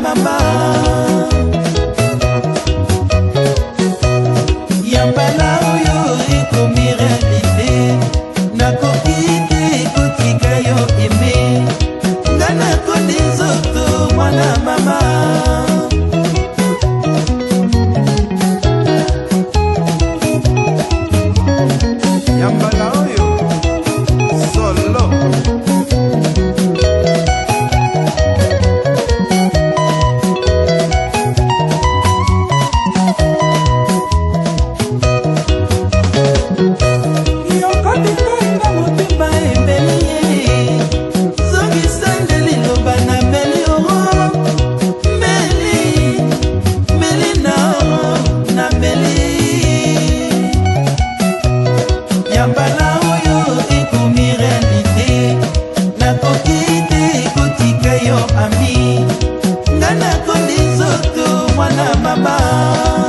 mama. mwana mama.